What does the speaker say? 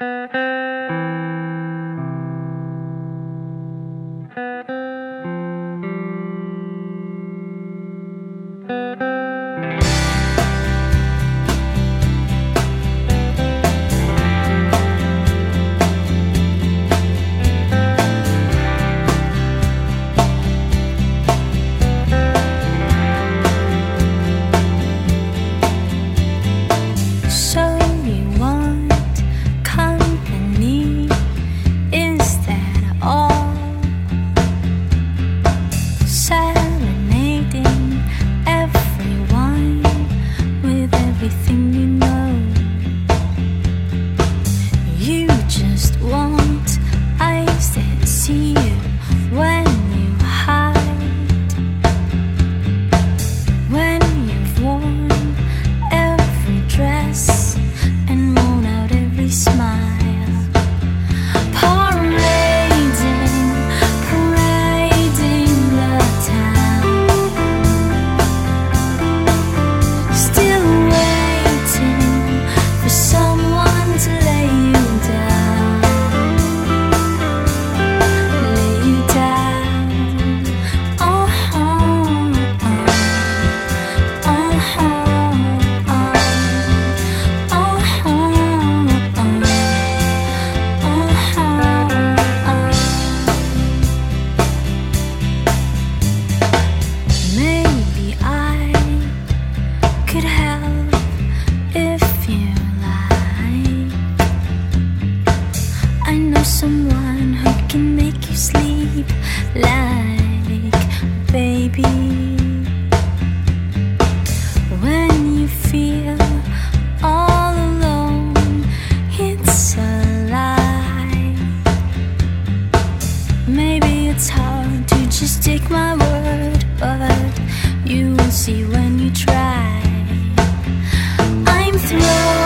You. someone who can make you sleep like a baby. When you feel all alone, it's a lie. Maybe it's hard to just take my word, but you will see when you try. I'm through.